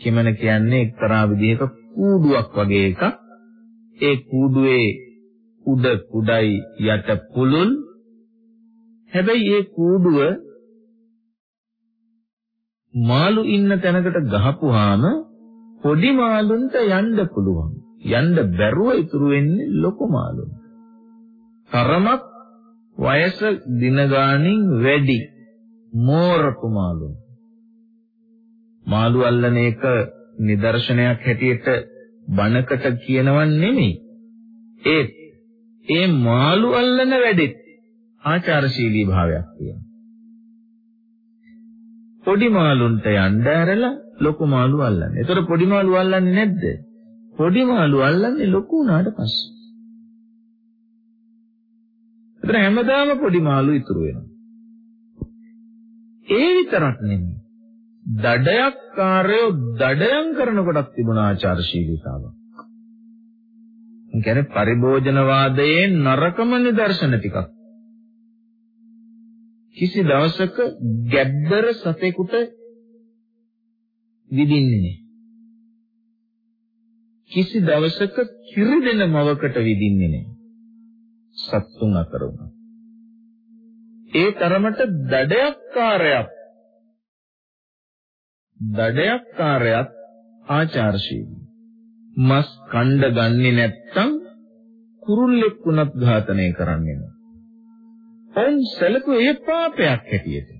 කෙමන කියන්නේ එක්තරා විදිහක කූඩුවක් වගේ එකක්. ඒ කූඩුවේ උඩ කුඩයි යට පුළුල්. හැබැයි ඒ කූඩුව මාළු ඉන්න තැනකට ගහපුවාම පොඩි මාළුන්ට යන්න පුළුවන්. යන්න බැරුව ඉතුරු වෙන්නේ ලොකු මාළුන්. තරමක් වයස දින ගානින් වැඩි මෝරපු මාළුන්. මාළු අල්ලන එක නිදර්ශනයක් හැටියට බණකට කියනවන් නෙමෙයි. ඒ ඒ මාළු අල්ලන වැඩෙත් ආචාරශීලී භාවයක් තියෙනවා. පොඩි මාළුන්ට යන්න ඇරලා ලොකු මාළු අල්ලන්නේ. ඒතර පොඩි මාළු අල්ලන්නේ නැද්ද? පොඩි මාළු අල්ලන්නේ ලොකු වුණාට පස්සේ. ඒතර හැමදාම පොඩි මාළු ඉතුරු වෙනවා. ඒ විතරක් නෙමෙයි. දඩයක්කාරයෝ දඩයන් කරන කොටක් තිබුණ ආචාරශීලීතාවක්. ඒ කියන්නේ පරිභෝජනවාදයේ නරකම නිදර්ශන ටිකක්. කිසි දවසක ගැබ්බර සතෙකුට විදින්නේ නැහැ. කිසි දවසක කිරි දෙන මවකට විදින්නේ නැහැ. සත්තුන් අතර උනා. ඒ තරමට දඩයක්කාරයක් දඩයක්කාරයත් ආචාරශීලී. මස් කණ්ඩ ගන්නේ නැත්තම් කුරුල්ලෙක් වුණත් ඝාතනය කරන්නේ නැහැ. ඔවුන් සැලකුවේ පාපයක් හැටියට.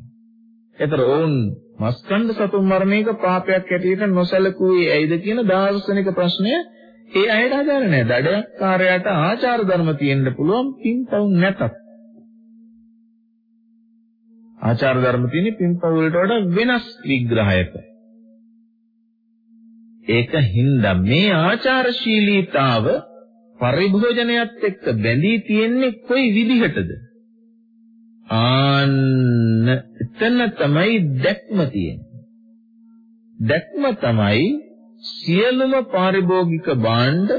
ඒතර ඔවුන් මස් කණ්ඩ සතුන් මරණයක පාපයක් හැටියට නොසැලකුවේ ඇයිද කියන දාර්ශනික ප්‍රශ්නය ඒ අයට අදාළ නැහැ. දඩයක්කාරයාට ආචාර ධර්ම තියෙන්න පුළුවන් පින්පව් නැතත්. ආචාර ධර්ම තියෙන්නේ පින්පව් වලට වඩා වෙනස් විග්‍රහයක. ඒක හින්දා මේ ආචාරශීලීතාව පරිභෝජනයත් එක්ක බැඳී තියෙන්නේ කොයි විදිහටද? ආන්න එතන තමයි දැක්ම තියෙන්නේ. දැක්ම තමයි සියලුම පාරිභෝගික භාණ්ඩ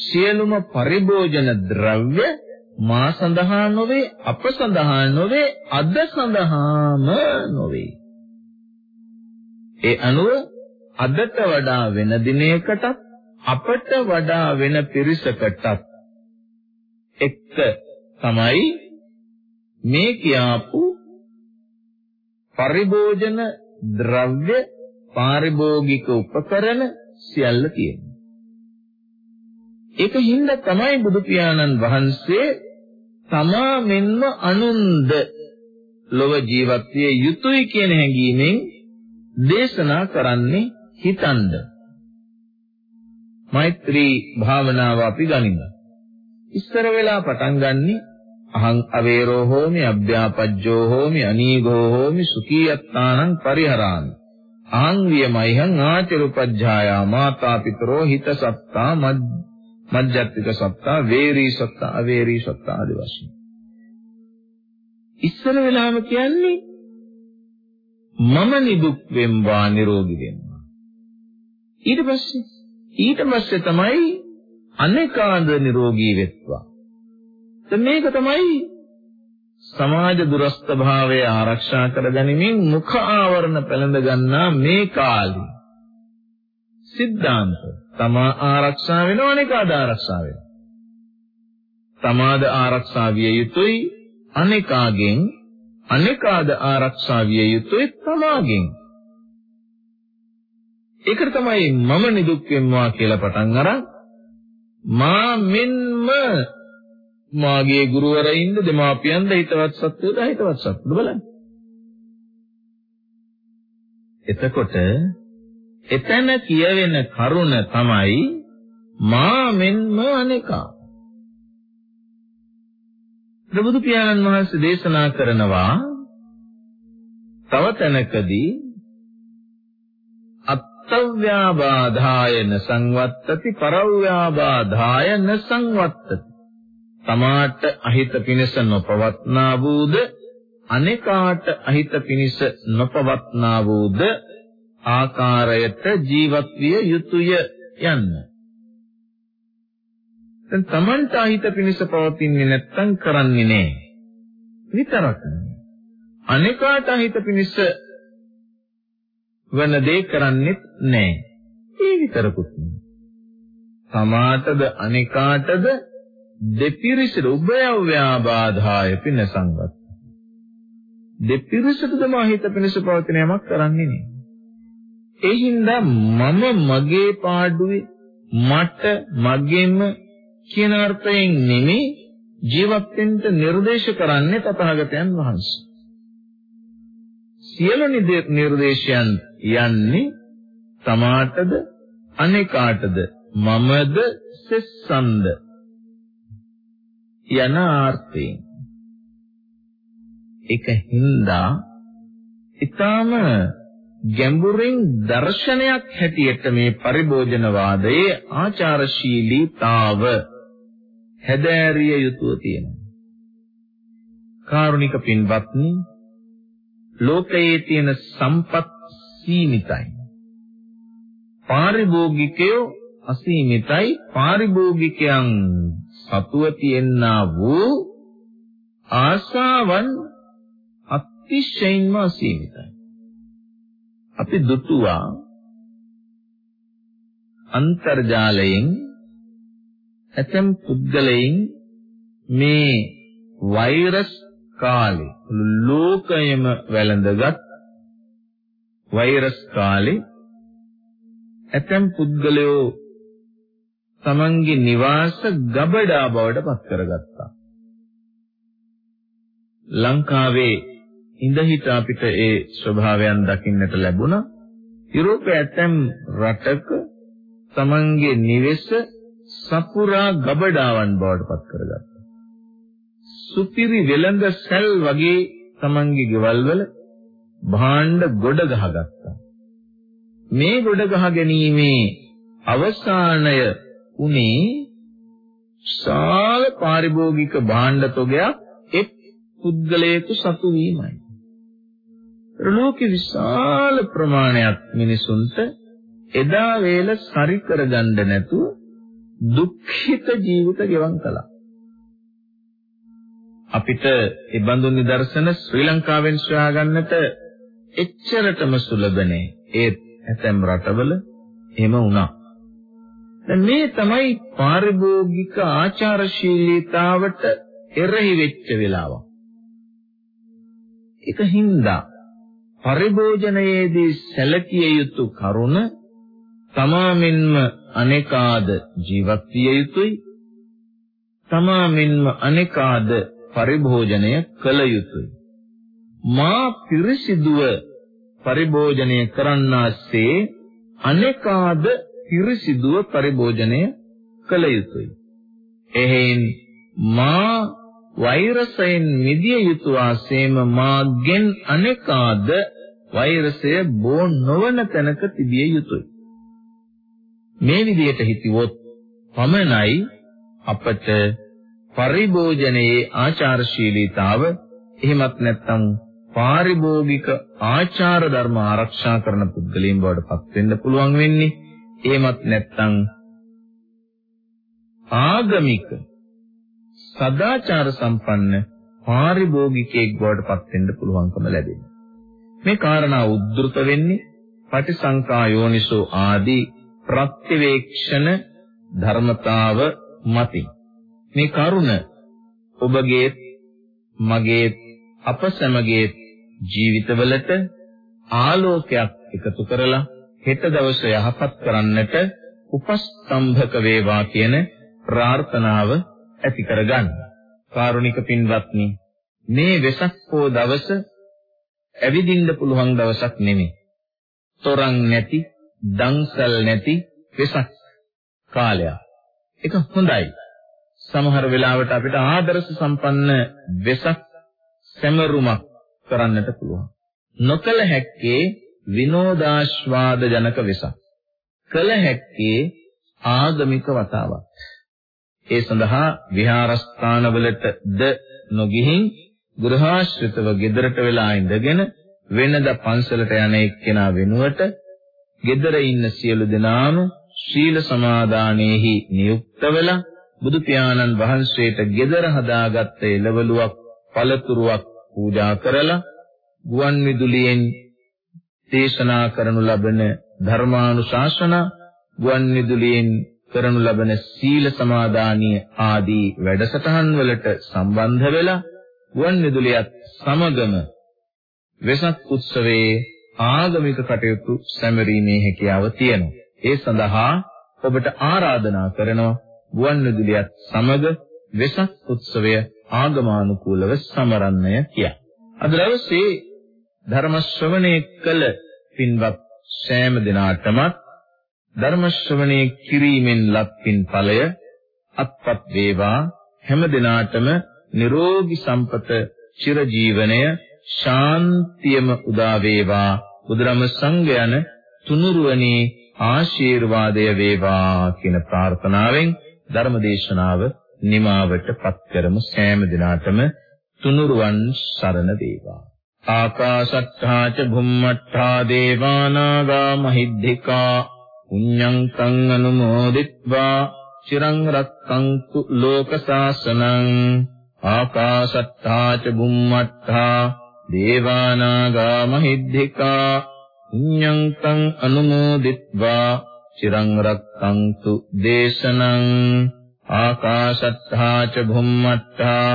සියලුම පරිභෝජන ද්‍රව්‍ය මා සඳහා නොවේ අප සඳහා නොවේ අද සඳහාම නොවේ. ඒ අනුව අදට වඩා වෙන දිනයකටත් අපට වඩා වෙන පිරිසකටත් එක්ක තමයි මේ කියාපු පරිභෝජන ද්‍රව්‍ය පාරිභෝගික උපකරණ සියල්ල තියෙනවා. ඒක හින්දා තමයි බුදු පියාණන් වහන්සේ තමා මෙන්ම අනුන්ද ලොව ජීවත් විය යුතුයි කියන හැඟීමෙන් දේශනා කරන්නේ හිතනද මෛත්‍රී භාවනාව අපි ගනිමු. ඉස්සර වෙලා පටන් ගන්නේ අහං අවේරෝ හෝමි අභ්‍යාපජ්ජෝ හෝමි අනීගෝ හෝමි සුඛීයත්තානං පරිහරාමි. අහං වියමයිහං ආචරුපජ්ජායා මාතා පිතරෝ හිත සත්තා මජ්ජත්තික සත්තා වේරී සත්තා අවේරී සත්තා ආදී වශයෙන්. ඉස්සර වෙලාම කියන්නේ මම නිදුක් වෙම්වා නිරෝගී වෙම්වා. ඊට පස්සේ ඊට පස්සේ තමයි අනේකාන්ද නිරෝගී වෙත්වා. මේක තමයි සමාජ දුරස්ත භාවය ආරක්ෂා කර ගැනීමෙන් මුඛ ආවරණ පැළඳ ගන්නා මේ කාලේ සිද්ධාන්ත තමා ආරක්ෂා වෙනවා අනිකාද ආරක්ෂා වෙනවා. තමාද ආරක්ෂා විය යුතුයි අනිකාගෙන් අනිකාද ආරක්ෂා විය යුතුයි තමාගෙන්. ඒකට තමයි මම නිදුක් වෙම්වා කියලා පටන් අරන් මා මෙන්ම මාගේ ගුරුවරයින්ද දෙමාපියන්ද හිතවත් සත්වයද හිතවත් සත්වද බලන්න. එතකොට එතන කියවෙන කරුණ තමයි මා මෙන්ම අනේකා. ප්‍රබුදු පියාණන් වහන්සේ දේශනා කරනවා තව තැනකදී අත්තව්‍යාබාධායන සංවත්තති පරව්‍යාබාධායන සංවත්තති තමාට අහිත පිණිස නොපවත්නා වූද අනේකාට අහිත පිණිස නොපවත්නා වූද ආකාරයට ජීවත් විය යුතුය යන්න. දැන් Tamanට අහිත පිණිස පවතින්නේ නැත්තම් කරන්නේ නෑ. විතරක් නෙමෙයි. අනේකාට අහිත පිණිස වෙන දේ කරන්නේත් නෑ. ඒ විතරකුත් නෙමෙයි. තමාටද අනේකාටද දෙපිරිසට උභයව්‍යාබාධාය පින සංගත. දෙපිරිසටද මහිත පිණිස පවතින යමක් කරන්නේ නෑ. ඒ හින්දා මම මගේ පාඩුවේ මට මගෙම කියන අර්ථයෙන් නෙමෙයි ජීවත් වෙන්න නිර්දේශ කරන්නේ තථාගතයන් වහන්සේ. සියලු නිර්දේශයන් යන්නේ තමාටද අනේකාටද මමද සෙස්සන්ද යන ආර්ථයෙන් ඒක හින්දා ඊටාම ගැඹුරින් දර්ශනයක් හැටියට මේ පරිභෝජනවාදයේ ආචාරශීලීතාව හැදෑරිය යුතුව තියෙනවා. කාරුණික පින්වත්නි ලෝකයේ තියෙන සම්පත් සීමිතයි. පාරිභෝගිකයෝ අසීමිතයි පාරිභෝගිකයන් සතුව තියෙනා වූ ආශාවන් අතිශයින්ම අසීමිතයි. අපි දුටුවා අන්තර්ජාලයෙන් ඇතම් පුද්ගලයන් මේ වෛරස් කාලේ ලෝකයම වැළඳගත් වෛරස් කාලේ ඇතම් පුද්ගලයෝ තමන්ගේ නිවාස ගබඩා බවට පත් කරගත්තා. ලංකාවේ ඉඳහිට අපිට ඒ ස්වභාවයන් දකින්නට ලැබුණා. යුරෝපයේ ඇතැම් රටක තමන්ගේ නිවෙස සපුරා ගබඩාවන් බවට පත් කරගත්තා. සුපිරි වෙළඳ සැල් වගේ තමන්ගේ ගෙවල් වල භාණ්ඩ ගොඩ ගහගත්තා. මේ ගොඩ ගහ ගැනීමේ අවසානය උනේ ශාල පාරිභෝගික භාණ්ඩ තොගයක් එක් පුද්ගලයෙකු සතු වීමයි. ලෝකේ විශාල ප්‍රමාණයක් මිනිසුන්ට එදා වේල සරි කරගන්න නැතුව දුක්ඛිත ජීවිත ගෙවන් කළා. අපිට ඒ බඳු නිදර්ශන ශ්‍රී ලංකාවෙන් සොයා ගන්නට එච්චරටම සුලභ නෑ. ඒ ඇතැම් රටවල එහෙම වුණා. දැන් මේ තමයි පාරිභෝගික ආචාරශීලීතාවට එරෙහි වෙච්ච වෙලාවක්. ඒක හින්දා පරිභෝජනයේදී සැලකිය යුතු කරුණ තමාමින්ම අනේකාද ජීවත් විය යුතුයි තමාමින්ම අනේකාද පරිභෝජනය කළ යුතුයි මා පිරිසිදුව පරිභෝජනය කරන්නාසේ අනේකාද පිරිසිදුව පරිභෝජනය කළ යුතුයි එහෙන් මා වෛරසයෙන් මිදිය යුතු ආසේම මාගෙන් අනේකාද වෛරසය බෝ නොවන තැනක තිබිය යුතුයි. මේ විදිහට හිතුවොත් පමණයි අපට පරිභෝජනයේ ආචාරශීලීතාව එහෙමත් නැත්නම් පාරිභෝගික ආචාර ධර්ම ආරක්ෂා කරන පුද්ගලයන් බවට පත් වෙන්න පුළුවන් වෙන්නේ. එහෙමත් නැත්නම් ආගමික සදාචාර සම්පන්න පාරිභෝගිකයෙක් බවට පත් වෙන්න පුළුවන්කම ලැබෙනවා. මේ කාරණා උද්දෘත වෙන්නේ පටිසංකා යෝනිසෝ ආදී ප්‍රත්‍යවේක්ෂණ ධර්මතාව මතින් මේ කරුණ ඔබගේ මගේ අප සැමගේ ජීවිතවලට ආලෝකයක් එකතු කරලා හෙට දවස යහපත් කරන්නට උපස්තම්භක වේවා කියන ප්‍රාර්ථනාව ඇති කරගන්න. කාරුණික පින්වත්නි මේ වෙසක් පෝ දවස ඇවිදින්න පුළුවන් දවසක් නෙමෙයි. තොරන් නැති, දන්සල් නැති වෙසක් කාලයක්. ඒක හොඳයි. සමහර වෙලාවට අපිට ආදර්ශ සම්පන්න වෙසක් සැමරුමක් කරන්නට පුළුවන්. නොකල හැක්කේ විනෝදාස්වාද ජනක වෙසක්. කල හැක්කේ ආගමික වතාවක්. ඒ සඳහා විහාරස්ථානවලටද නොගිහින් ගෘහාශ්‍රිතව ගෙදරට වෙලා ඉඳගෙන වෙනද පන්සලට යන එක්කෙනා වෙනුවට ගෙදර ඉන්න සියලු දෙනාම ශීල සමාදානෙහි නියුක්ත වෙලා බුදු පියාණන් වහන්සේට gedara හදාගත්ත එළවලුවක් පළතුරුවක් පූජා කරලා ගුවන් විදුලියෙන් දේශනා කරනු ලබන ධර්මානුශාසනා ගුවන් විදුලියෙන් කරනු ලබන සීල සමාදානිය ආදී වැඩසටහන් වලට සම්බන්ධ වෙලා ගුවන් විදුලියත් සමගම වෙසක් උත්සවයේ ආගමික කටයුතු සැමරීමේ හැකියාව තියෙනවා. ඒ සඳහා ඔබට ආරාධනා කරනවා ගුවන්විදුලියත් සමග වෙසක් උත්සවය ආගමානුකූලව සමරන්නය කිය. අද දවසේ ධර්ම ශ්‍රවණය කළ පින්වත් සෑම දිනාටම ධර්ම ශ්‍රවණය කිරීමෙන් ලත් පින් ඵලය අත්පත් වේවා. හැම දිනාටම නිරෝගී සම්පත චිර ජීවනය ශාන්තියම උදා වේවා. බුදුරම සංඝයන තුනුරුවනි ආශිර්වාදය වේවා කියන ප්‍රාර්ථනාවෙන් ධර්මදේශනාව නිමාවට පත් කරමු. සෑම දිනාටම තුනුරුවන් සරණ වේවා. ආකාශත්තා ච භුම්මත්තා දේවානාගා මහිද්దికා පුඤ්ඤං තං අනුමෝදිත්වා චිරං රක්ඛන්තු ලෝක සාසනං ආකාශත්තා ච බුම්මත්තා දේවානාගා මහිද්దికා පුඤ්ඤං තං අනුමෝදිත්වා චිරං රක්ඛන්තු දේශනං ආකාශත්තා ච බුම්මත්තා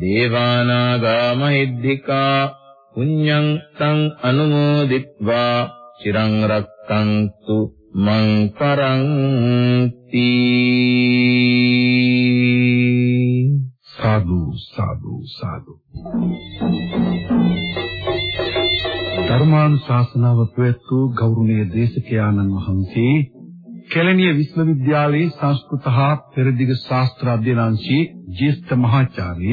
දේවානාගා මහිද්దికා පුඤ්ඤං තං අනුමෝදිත්වා චිරං රක්ඛන්තු මං කරන්ති සාදු සාදු සාදු ධර්මානුශාසනාව ප්‍රවැත්වූ ගෞරවනීය දේශකයාණන් වහන්සේ කෙලණිය විශ්වවිද්‍යාලයේ සංස්කෘත හා පෙරදිග ශාස්ත්‍ර අධ්‍යනාංශයේ ජ්‍යෙෂ්ඨ මහාචාර්ය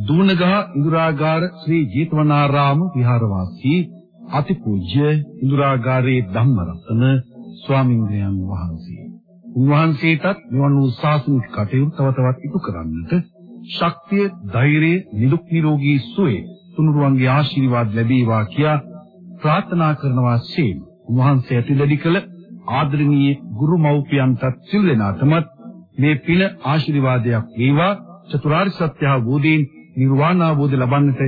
දූනගහ ඉඳුරාගාර ශ්‍රී ජීතවනාරාම විහාරවාසී අතිපූජ්‍ය ඉඳුරාගාරයේ ධම්මරත්න ස්වාමින්ද්‍රයන් වහන්සේ. උන්වහන්සේටත් මෙවන් වූ ශාසනික කටයුතු තව තවත් ඉටු කරන්නට ශක්තිය, ධෛර්යය, නිදුක් නිරෝගී සුවය තුනුරුවන්ගේ ආශිර්වාද ලැබේවා කියා ප්‍රාර්ථනා කරනවා සීම. උන්වහන්සේ ඇතිදැඩි කළ ආදරණීය ගුරු මව්පියන්ටත් සිල් දෙනාටමත් මේ පින ආශිර්වාදයක් වේවා චතුරාර්ය සත්‍ය අවබෝධයෙන් නිර්වාණ අවබෝධ ලබන්නට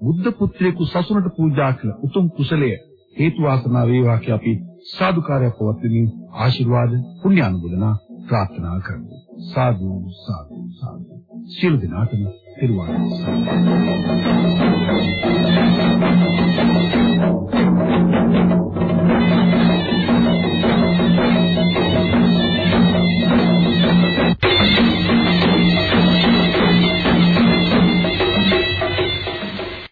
බුද්ධ පුත්‍රයෙකු සසුනට පූජා කළ උතුම් කුසලය හේතු වාසනා වේවා කියලා අපි සාදුකාරයක් පවත්වමින් ආශිර්වාද පුණ්‍ය අනුමෝදනා ප්‍රාර්ථනා කරමු. සාදු සාදු සාදු. සියලු දෙනාටම පිරුවාන සරණයි.